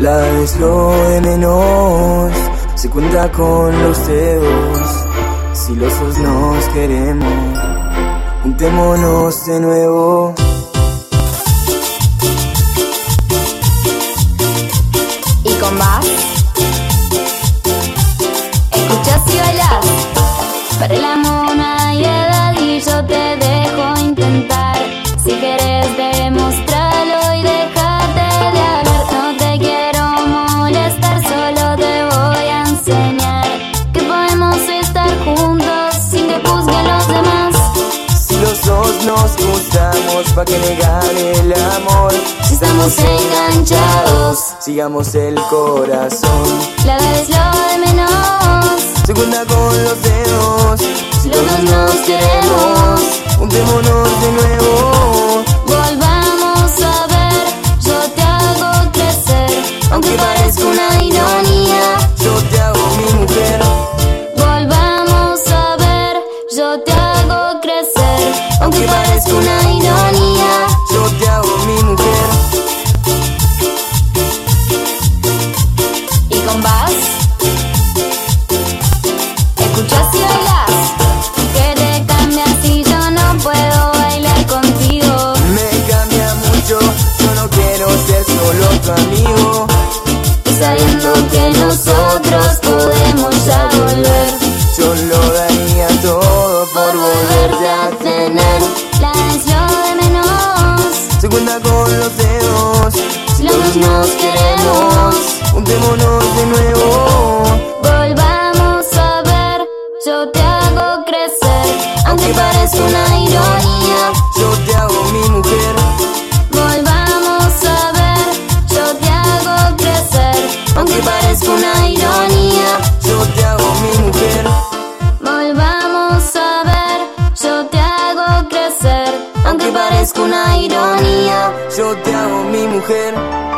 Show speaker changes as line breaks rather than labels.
La es lo de menos, se cuenta con los dedos. Si los dos nos queremos, juntémonos de nuevo.
y con más. Escuchas y bailas. Para el amor y yo te dejo intentar.
Nos gustamos, ¿pa' que negar el amor?
Si estamos enganchados,
Sigamos el corazón.
la edad es lo de menos.
Se cuenta con los dedos. Si los dos nos queremos, juntémonos
hago crecer, aunque parezca una ironía.
Yo te hago mi mujer.
Y con vas, escuchas y bailas. Que te cambias si yo no puedo bailar contigo.
Me cambia mucho. Yo no quiero ser solo tu amigo.
Y sabiendo que nosotros podemos ya volver.
Yo lo daría todo por volverte a tener.
La es lo de menos.
Se cuenta con los dedos. Si los dos nos queremos, juntémonos de nuevo.
Volvamos a ver, yo te hago crecer, aunque parezca una ironía.
Yo te hago mi mujer.
Volvamos a ver, yo te hago crecer, aunque parezca una ironía. mi mujer.